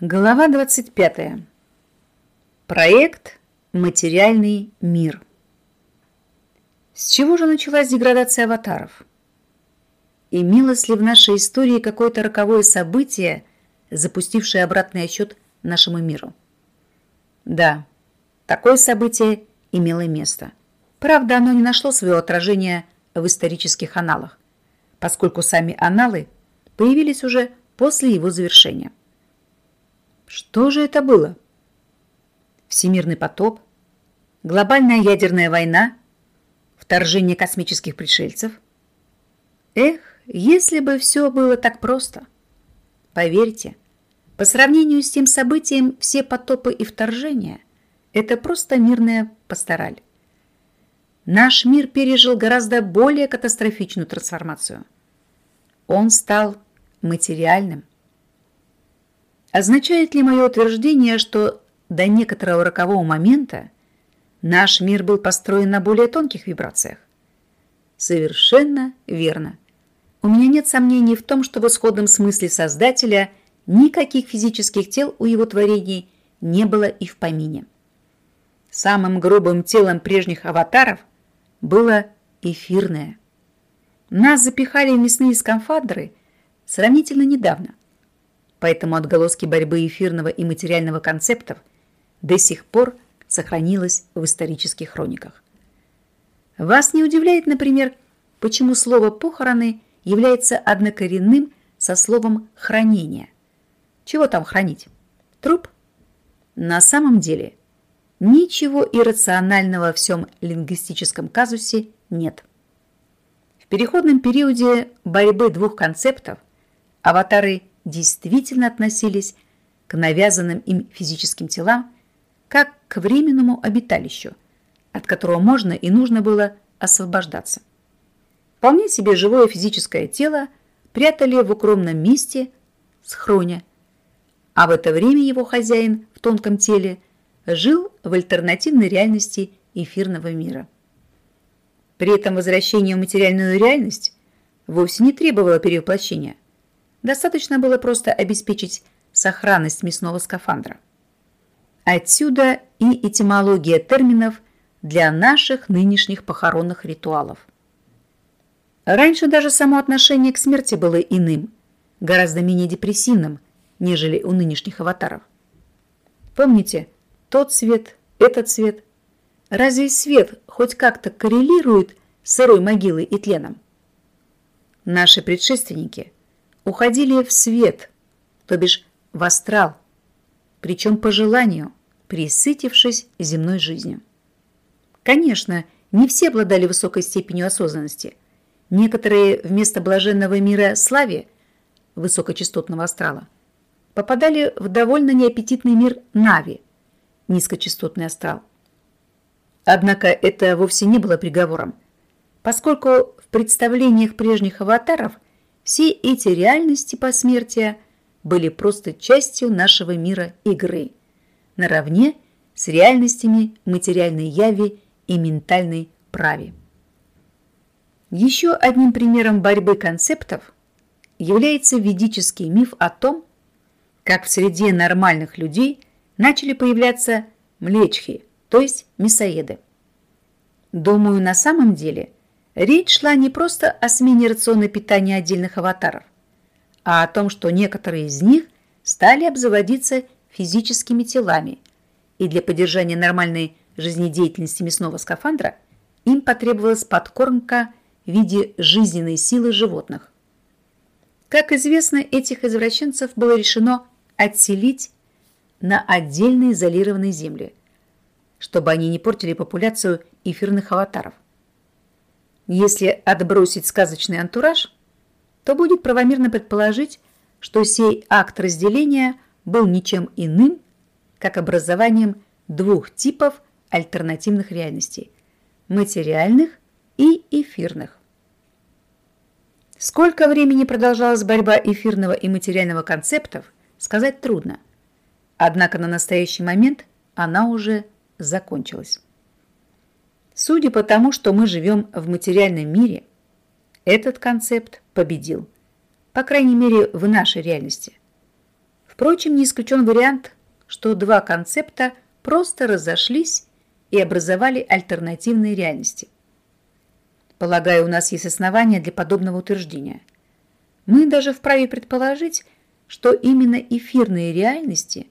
Глава 25. Проект «Материальный мир». С чего же началась деградация аватаров? Имелось ли в нашей истории какое-то роковое событие, запустившее обратный отсчет нашему миру? Да, такое событие имело место. Правда, оно не нашло своего отражения в исторических аналах, поскольку сами аналы появились уже после его завершения. Что же это было? Всемирный потоп? Глобальная ядерная война? Вторжение космических пришельцев? Эх, если бы все было так просто. Поверьте, по сравнению с тем событием все потопы и вторжения – это просто мирная пастораль. Наш мир пережил гораздо более катастрофичную трансформацию. Он стал материальным, Означает ли мое утверждение, что до некоторого рокового момента наш мир был построен на более тонких вибрациях? Совершенно верно. У меня нет сомнений в том, что в исходном смысле Создателя никаких физических тел у его творений не было и в помине. Самым грубым телом прежних аватаров было эфирное. Нас запихали в мясные скафандры сравнительно недавно – поэтому отголоски борьбы эфирного и материального концептов до сих пор сохранилось в исторических хрониках. Вас не удивляет, например, почему слово «похороны» является однокоренным со словом «хранение». Чего там хранить? Труп? На самом деле ничего иррационального в всем лингвистическом казусе нет. В переходном периоде борьбы двух концептов аватары действительно относились к навязанным им физическим телам как к временному обиталищу, от которого можно и нужно было освобождаться. Вполне себе живое физическое тело прятали в укромном месте схроне, а в это время его хозяин в тонком теле жил в альтернативной реальности эфирного мира. При этом возвращение в материальную реальность вовсе не требовало перевоплощения – Достаточно было просто обеспечить сохранность мясного скафандра. Отсюда и этимология терминов для наших нынешних похоронных ритуалов. Раньше даже само отношение к смерти было иным, гораздо менее депрессивным, нежели у нынешних аватаров. Помните, тот цвет, этот цвет. Разве свет хоть как-то коррелирует с сырой могилой и тленом? Наши предшественники – уходили в свет, то бишь в астрал, причем по желанию, присытившись земной жизнью. Конечно, не все обладали высокой степенью осознанности. Некоторые вместо блаженного мира славе, высокочастотного астрала, попадали в довольно неаппетитный мир Нави, низкочастотный астрал. Однако это вовсе не было приговором, поскольку в представлениях прежних аватаров – все эти реальности посмертия были просто частью нашего мира игры, наравне с реальностями материальной яви и ментальной прави. Еще одним примером борьбы концептов является ведический миф о том, как в среде нормальных людей начали появляться млечхи, то есть мясоеды. Думаю, на самом деле – Речь шла не просто о смене рациона питания отдельных аватаров, а о том, что некоторые из них стали обзаводиться физическими телами, и для поддержания нормальной жизнедеятельности мясного скафандра им потребовалась подкормка в виде жизненной силы животных. Как известно, этих извращенцев было решено отселить на отдельные изолированные земли, чтобы они не портили популяцию эфирных аватаров – если отбросить сказочный антураж, то будет правомерно предположить, что сей акт разделения был ничем иным, как образованием двух типов альтернативных реальностей – материальных и эфирных. Сколько времени продолжалась борьба эфирного и материального концептов, сказать трудно. Однако на настоящий момент она уже закончилась. Судя по тому, что мы живем в материальном мире, этот концепт победил. По крайней мере, в нашей реальности. Впрочем, не исключен вариант, что два концепта просто разошлись и образовали альтернативные реальности. Полагаю, у нас есть основания для подобного утверждения. Мы даже вправе предположить, что именно эфирные реальности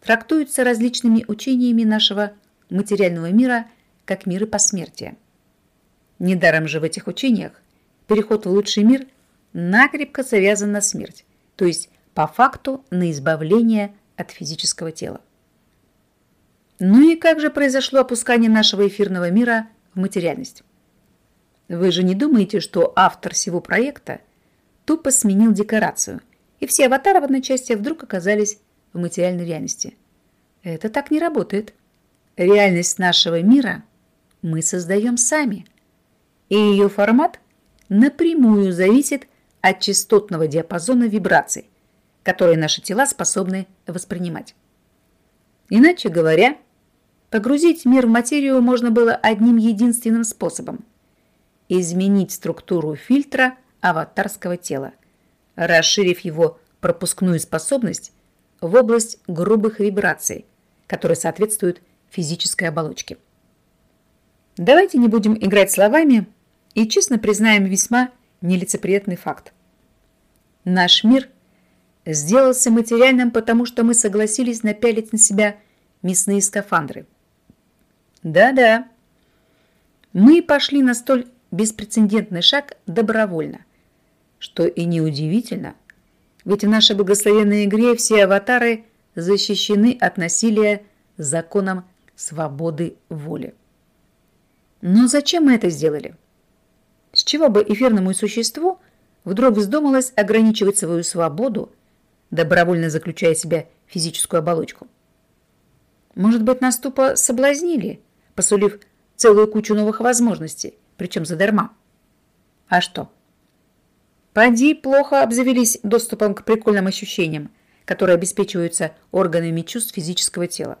трактуются различными учениями нашего материального мира как миры посмертия. Недаром же в этих учениях переход в лучший мир накрепко завязан на смерть, то есть по факту на избавление от физического тела. Ну и как же произошло опускание нашего эфирного мира в материальность? Вы же не думаете, что автор всего проекта тупо сменил декорацию, и все аватары в одной части вдруг оказались в материальной реальности? Это так не работает. Реальность нашего мира мы создаем сами, и ее формат напрямую зависит от частотного диапазона вибраций, которые наши тела способны воспринимать. Иначе говоря, погрузить мир в материю можно было одним единственным способом – изменить структуру фильтра аватарского тела, расширив его пропускную способность в область грубых вибраций, которые соответствуют физической оболочке. Давайте не будем играть словами и честно признаем весьма нелицеприятный факт. Наш мир сделался материальным, потому что мы согласились напялить на себя мясные скафандры. Да-да, мы пошли на столь беспрецедентный шаг добровольно, что и неудивительно, ведь в нашей благословенной игре все аватары защищены от насилия законом свободы воли. Но зачем мы это сделали? С чего бы эфирному существу вдруг вздумалось ограничивать свою свободу, добровольно заключая себя физическую оболочку? Может быть, нас тупо соблазнили, посулив целую кучу новых возможностей, причем задарма? А что? Поди плохо обзавелись доступом к прикольным ощущениям, которые обеспечиваются органами чувств физического тела.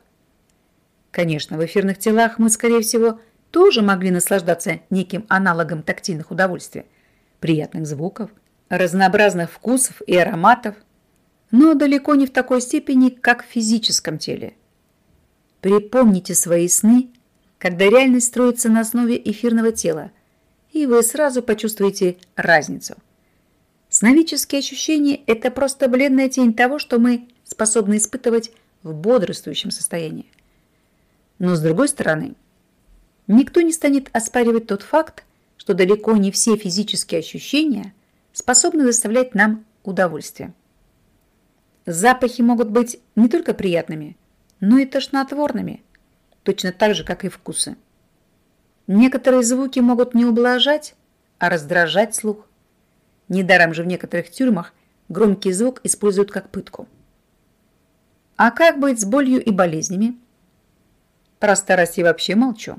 Конечно, в эфирных телах мы, скорее всего, тоже могли наслаждаться неким аналогом тактильных удовольствий, приятных звуков, разнообразных вкусов и ароматов, но далеко не в такой степени, как в физическом теле. Припомните свои сны, когда реальность строится на основе эфирного тела, и вы сразу почувствуете разницу. Сновидческие ощущения – это просто бледная тень того, что мы способны испытывать в бодрствующем состоянии. Но с другой стороны, никто не станет оспаривать тот факт, что далеко не все физические ощущения способны доставлять нам удовольствие. Запахи могут быть не только приятными, но и тошнотворными, точно так же, как и вкусы. Некоторые звуки могут не ублажать, а раздражать слух. Недаром же в некоторых тюрьмах громкий звук используют как пытку. А как быть с болью и болезнями? Про старость я вообще молчу.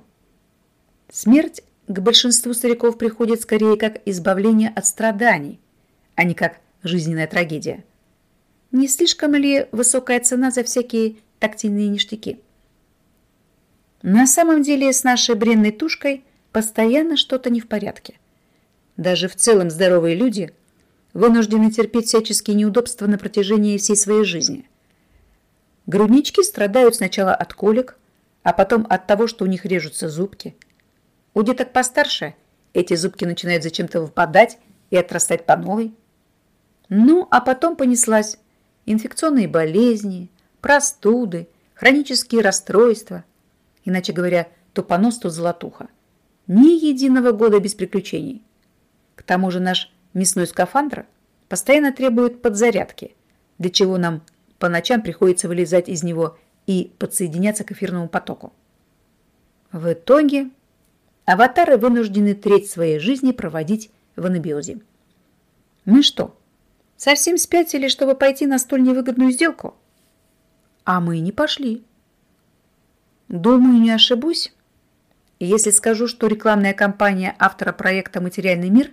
Смерть к большинству стариков приходит скорее как избавление от страданий, а не как жизненная трагедия. Не слишком ли высокая цена за всякие тактильные ништяки? На самом деле с нашей бренной тушкой постоянно что-то не в порядке. Даже в целом здоровые люди вынуждены терпеть всяческие неудобства на протяжении всей своей жизни. Груднички страдают сначала от колик, а потом от того, что у них режутся зубки. У деток постарше эти зубки начинают зачем-то выпадать и отрастать по новой. Ну, а потом понеслась инфекционные болезни, простуды, хронические расстройства, иначе говоря, то понос, то золотуха. Ни единого года без приключений. К тому же наш мясной скафандр постоянно требует подзарядки, для чего нам по ночам приходится вылезать из него и подсоединяться к эфирному потоку. В итоге аватары вынуждены треть своей жизни проводить в анабиозе. Мы что, совсем спятили, чтобы пойти на столь невыгодную сделку? А мы не пошли. Думаю, не ошибусь, если скажу, что рекламная кампания автора проекта «Материальный мир»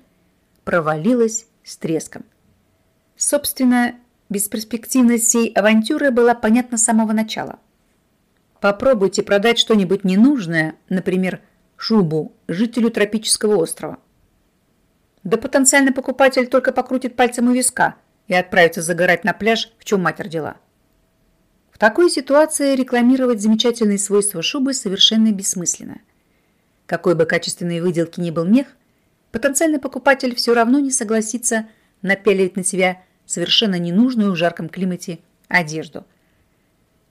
провалилась с треском. Собственно, Бесперспективность всей авантюры была понятна с самого начала. Попробуйте продать что-нибудь ненужное, например, шубу, жителю тропического острова. Да потенциальный покупатель только покрутит пальцем у виска и отправится загорать на пляж, в чем мать родила. В такой ситуации рекламировать замечательные свойства шубы совершенно бессмысленно. Какой бы качественной выделки ни был мех, потенциальный покупатель все равно не согласится напяливать на себя совершенно ненужную в жарком климате одежду.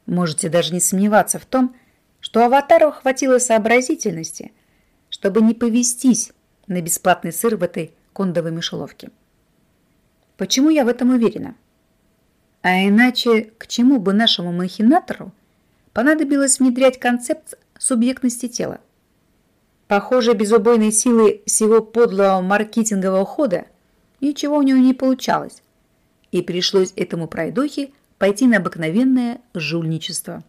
Можете даже не сомневаться в том, что аватару хватило сообразительности, чтобы не повестись на бесплатный сыр в этой кондовой мышеловке. Почему я в этом уверена? А иначе к чему бы нашему махинатору понадобилось внедрять концепт субъектности тела? Похоже, без убойной силы всего подлого маркетингового хода ничего у него не получалось, и пришлось этому пройдохе пойти на обыкновенное жульничество.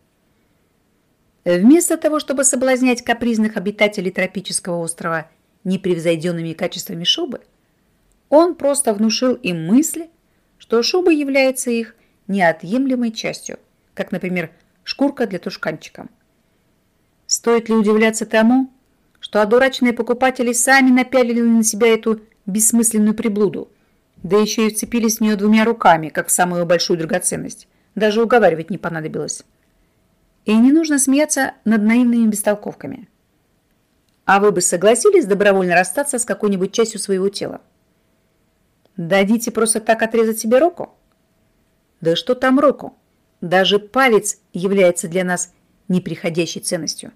Вместо того, чтобы соблазнять капризных обитателей тропического острова непревзойденными качествами шубы, он просто внушил им мысли, что шуба является их неотъемлемой частью, как, например, шкурка для тушканчика. Стоит ли удивляться тому, что одураченные покупатели сами напялили на себя эту бессмысленную приблуду, да еще и вцепились в нее двумя руками, как в самую большую драгоценность. Даже уговаривать не понадобилось. И не нужно смеяться над наивными бестолковками. А вы бы согласились добровольно расстаться с какой-нибудь частью своего тела? Дадите просто так отрезать себе руку? Да что там руку? Даже палец является для нас неприходящей ценностью.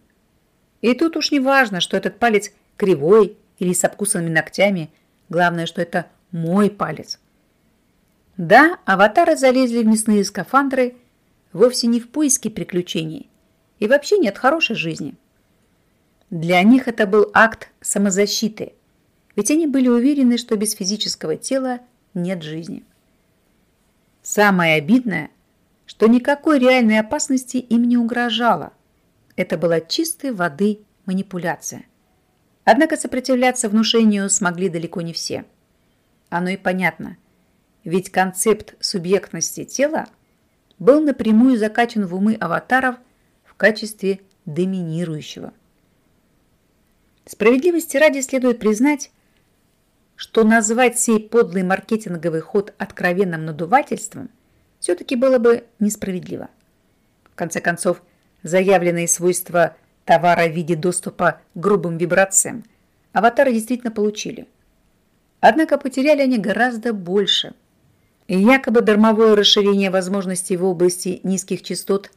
И тут уж не важно, что этот палец кривой или с обкусанными ногтями. Главное, что это мой палец. Да, аватары залезли в мясные скафандры вовсе не в поиске приключений и вообще нет хорошей жизни. Для них это был акт самозащиты – ведь они были уверены, что без физического тела нет жизни. Самое обидное, что никакой реальной опасности им не угрожало. Это была чистой воды манипуляция. Однако сопротивляться внушению смогли далеко не все. Оно и понятно, ведь концепт субъектности тела был напрямую закачан в умы аватаров в качестве доминирующего. Справедливости ради следует признать, что назвать сей подлый маркетинговый ход откровенным надувательством все-таки было бы несправедливо. В конце концов, заявленные свойства товара в виде доступа к грубым вибрациям аватары действительно получили. Однако потеряли они гораздо больше. Якобы дармовое расширение возможностей в области низких частот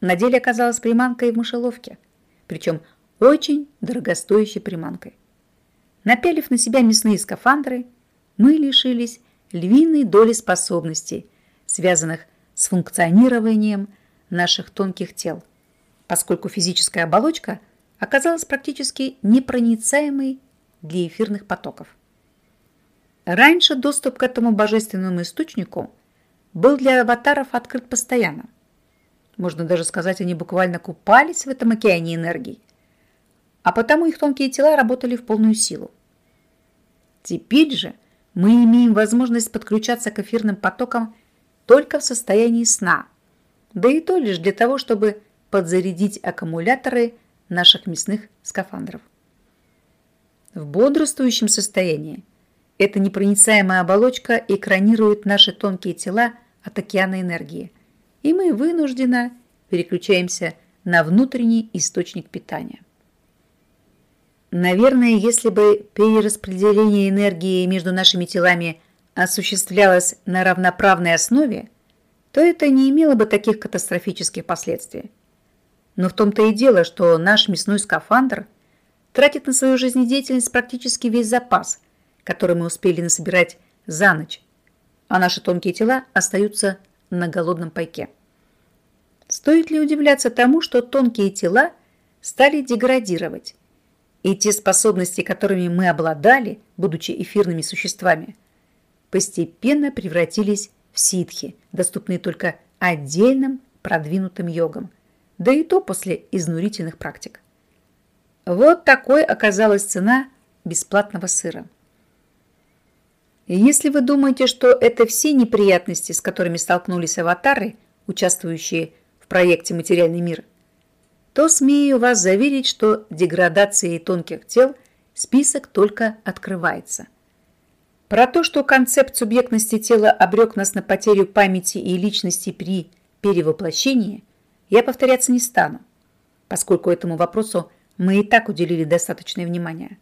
на деле оказалось приманкой в мышеловке, причем очень дорогостоящей приманкой. Напялив на себя мясные скафандры, мы лишились львиной доли способностей, связанных с функционированием наших тонких тел, поскольку физическая оболочка оказалась практически непроницаемой для эфирных потоков. Раньше доступ к этому божественному источнику был для аватаров открыт постоянно. Можно даже сказать, они буквально купались в этом океане энергии, а потому их тонкие тела работали в полную силу. Теперь же мы имеем возможность подключаться к эфирным потокам только в состоянии сна, да и то лишь для того, чтобы подзарядить аккумуляторы наших мясных скафандров. В бодрствующем состоянии эта непроницаемая оболочка экранирует наши тонкие тела от океана энергии, и мы вынужденно переключаемся на внутренний источник питания. Наверное, если бы перераспределение энергии между нашими телами осуществлялось на равноправной основе, то это не имело бы таких катастрофических последствий. Но в том-то и дело, что наш мясной скафандр тратит на свою жизнедеятельность практически весь запас, который мы успели насобирать за ночь, а наши тонкие тела остаются на голодном пайке. Стоит ли удивляться тому, что тонкие тела стали деградировать, и те способности, которыми мы обладали, будучи эфирными существами, постепенно превратились в ситхи, доступные только отдельным продвинутым йогам, да и то после изнурительных практик. Вот такой оказалась цена бесплатного сыра. Если вы думаете, что это все неприятности, с которыми столкнулись аватары, участвующие в проекте «Материальный мир», то смею вас заверить, что деградацией тонких тел список только открывается. Про то, что концепт субъектности тела обрек нас на потерю памяти и личности при перевоплощении я повторяться не стану, поскольку этому вопросу мы и так уделили достаточное внимание.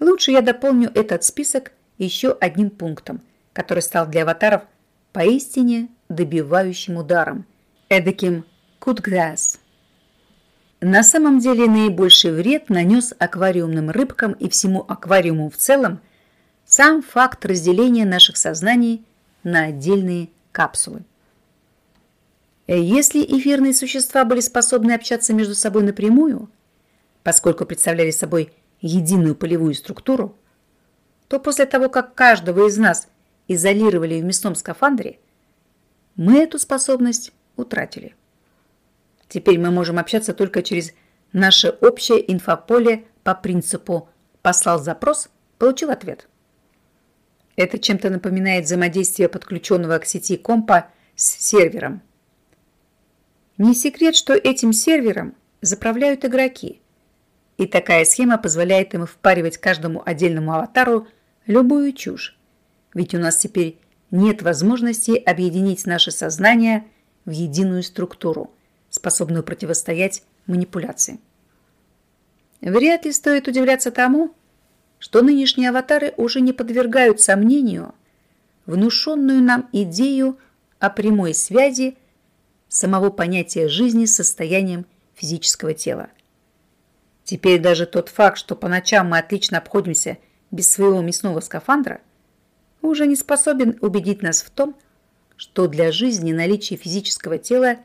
Лучше я дополню этот список еще одним пунктом, который стал для аватаров поистине добивающим ударом, эдаким кутграсс. На самом деле наибольший вред нанес аквариумным рыбкам и всему аквариуму в целом сам факт разделения наших сознаний на отдельные капсулы. Если эфирные существа были способны общаться между собой напрямую, поскольку представляли собой единую полевую структуру, то после того, как каждого из нас изолировали в мясном скафандре, мы эту способность утратили. Теперь мы можем общаться только через наше общее инфополе по принципу «послал запрос, получил ответ». Это чем-то напоминает взаимодействие подключенного к сети компа с сервером. Не секрет, что этим сервером заправляют игроки – и такая схема позволяет им впаривать каждому отдельному аватару любую чушь. Ведь у нас теперь нет возможности объединить наше сознание в единую структуру, способную противостоять манипуляции. Вряд ли стоит удивляться тому, что нынешние аватары уже не подвергают сомнению внушенную нам идею о прямой связи самого понятия жизни с состоянием физического тела. Теперь даже тот факт, что по ночам мы отлично обходимся без своего мясного скафандра, уже не способен убедить нас в том, что для жизни наличие физического тела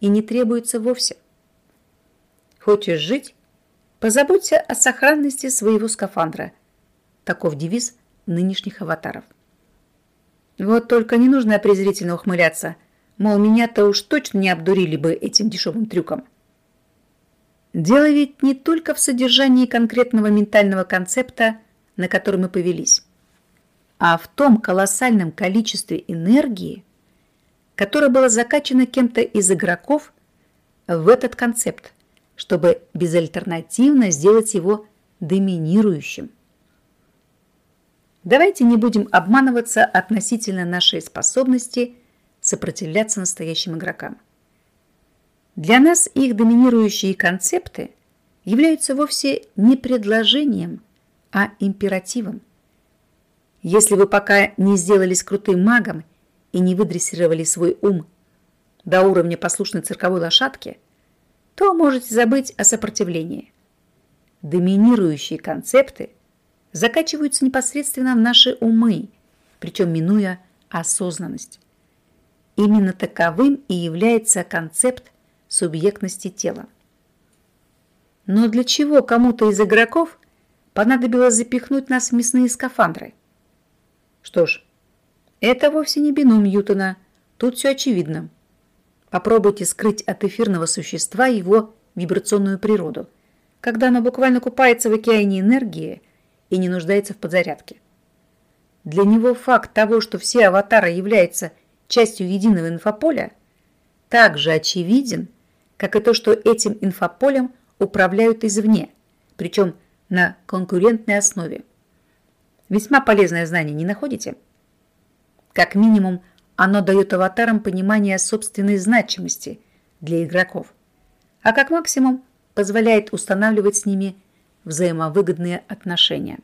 и не требуется вовсе. Хочешь жить? Позаботься о сохранности своего скафандра. Таков девиз нынешних аватаров. Вот только не нужно презрительно ухмыляться, мол, меня-то уж точно не обдурили бы этим дешевым трюком. Дело ведь не только в содержании конкретного ментального концепта, на который мы повелись, а в том колоссальном количестве энергии, которое было закачано кем-то из игроков в этот концепт, чтобы безальтернативно сделать его доминирующим. Давайте не будем обманываться относительно нашей способности сопротивляться настоящим игрокам. Для нас их доминирующие концепты являются вовсе не предложением, а императивом. Если вы пока не сделались крутым магом и не выдрессировали свой ум до уровня послушной цирковой лошадки, то можете забыть о сопротивлении. Доминирующие концепты закачиваются непосредственно в наши умы, причем минуя осознанность. Именно таковым и является концепт субъектности тела. Но для чего кому-то из игроков понадобилось запихнуть нас в мясные скафандры? Что ж, это вовсе не бином Ньютона, тут все очевидно. Попробуйте скрыть от эфирного существа его вибрационную природу, когда оно буквально купается в океане энергии и не нуждается в подзарядке. Для него факт того, что все аватары являются частью единого инфополя, также очевиден, как и то, что этим инфополем управляют извне, причем на конкурентной основе. Весьма полезное знание, не находите? Как минимум, оно дает аватарам понимание собственной значимости для игроков, а как максимум позволяет устанавливать с ними взаимовыгодные отношения.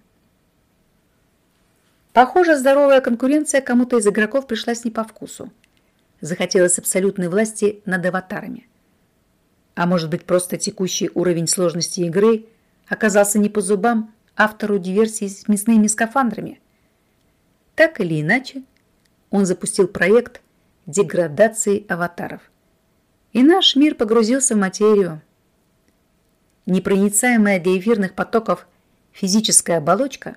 Похоже, здоровая конкуренция кому-то из игроков пришлась не по вкусу. Захотелось абсолютной власти над аватарами – а может быть, просто текущий уровень сложности игры оказался не по зубам автору диверсии с мясными скафандрами. Так или иначе, он запустил проект деградации аватаров. И наш мир погрузился в материю. Непроницаемая для эфирных потоков физическая оболочка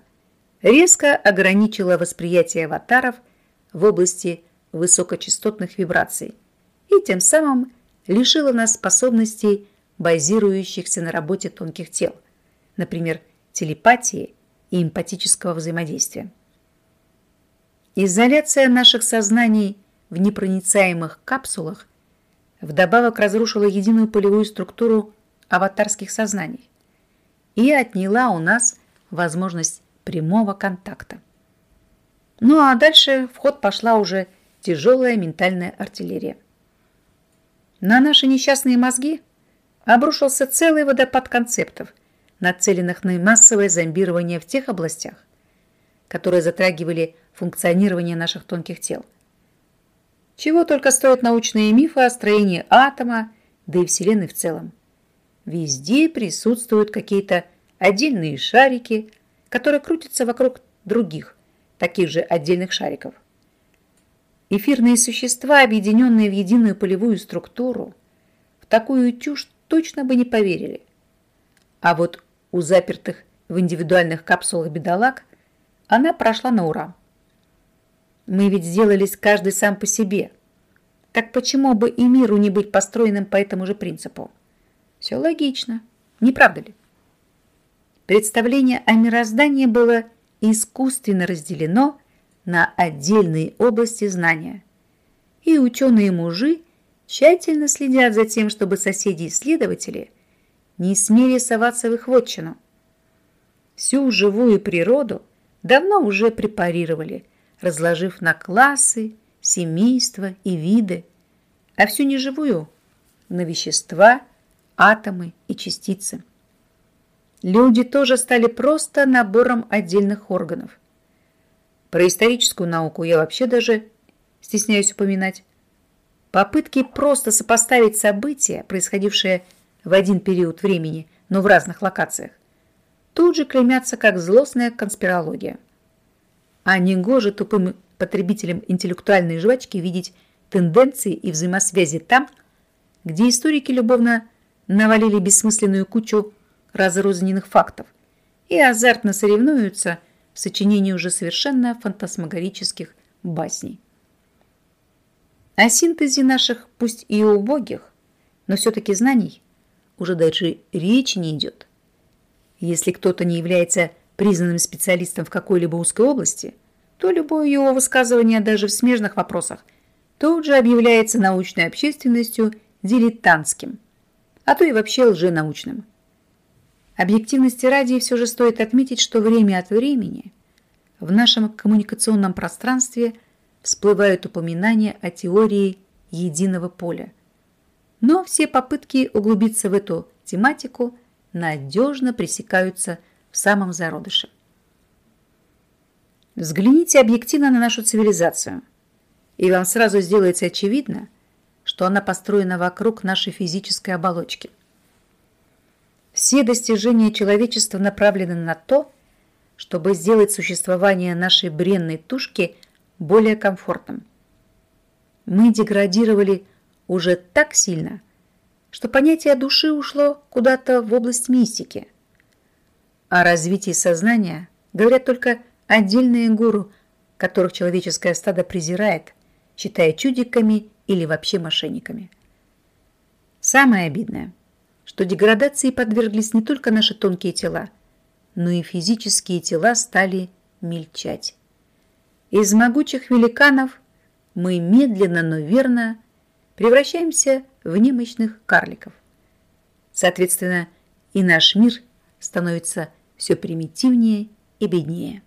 резко ограничила восприятие аватаров в области высокочастотных вибраций и тем самым лишила нас способностей, базирующихся на работе тонких тел, например, телепатии и эмпатического взаимодействия. Изоляция наших сознаний в непроницаемых капсулах вдобавок разрушила единую полевую структуру аватарских сознаний и отняла у нас возможность прямого контакта. Ну а дальше в ход пошла уже тяжелая ментальная артиллерия. На наши несчастные мозги обрушился целый водопад концептов, нацеленных на массовое зомбирование в тех областях, которые затрагивали функционирование наших тонких тел. Чего только стоят научные мифы о строении атома, да и Вселенной в целом. Везде присутствуют какие-то отдельные шарики, которые крутятся вокруг других, таких же отдельных шариков. Эфирные существа, объединенные в единую полевую структуру, в такую чушь точно бы не поверили. А вот у запертых в индивидуальных капсулах бедолаг она прошла на ура. Мы ведь сделались каждый сам по себе. Так почему бы и миру не быть построенным по этому же принципу? Все логично, не правда ли? Представление о мироздании было искусственно разделено на отдельные области знания. И ученые-мужи тщательно следят за тем, чтобы соседи-исследователи не смели соваться в их вотчину. Всю живую природу давно уже препарировали, разложив на классы, семейства и виды, а всю неживую – на вещества, атомы и частицы. Люди тоже стали просто набором отдельных органов. Про историческую науку я вообще даже стесняюсь упоминать. Попытки просто сопоставить события, происходившие в один период времени, но в разных локациях, тут же клеймятся как злостная конспирология. А не гоже тупым потребителям интеллектуальной жвачки видеть тенденции и взаимосвязи там, где историки любовно навалили бессмысленную кучу разрозненных фактов и азартно соревнуются в сочинении уже совершенно фантасмагорических басней. О синтезе наших, пусть и убогих, но все-таки знаний уже даже речи не идет. Если кто-то не является признанным специалистом в какой-либо узкой области, то любое его высказывание даже в смежных вопросах тут же объявляется научной общественностью дилетантским, а то и вообще лженаучным. Объективности ради все же стоит отметить, что время от времени в нашем коммуникационном пространстве всплывают упоминания о теории единого поля. Но все попытки углубиться в эту тематику надежно пресекаются в самом зародыше. Взгляните объективно на нашу цивилизацию, и вам сразу сделается очевидно, что она построена вокруг нашей физической оболочки. Все достижения человечества направлены на то, чтобы сделать существование нашей бренной тушки более комфортным. Мы деградировали уже так сильно, что понятие души ушло куда-то в область мистики. О развитии сознания говорят только отдельные гуру, которых человеческое стадо презирает, считая чудиками или вообще мошенниками. Самое обидное – что деградации подверглись не только наши тонкие тела, но и физические тела стали мельчать. Из могучих великанов мы медленно, но верно превращаемся в немощных карликов. Соответственно, и наш мир становится все примитивнее и беднее.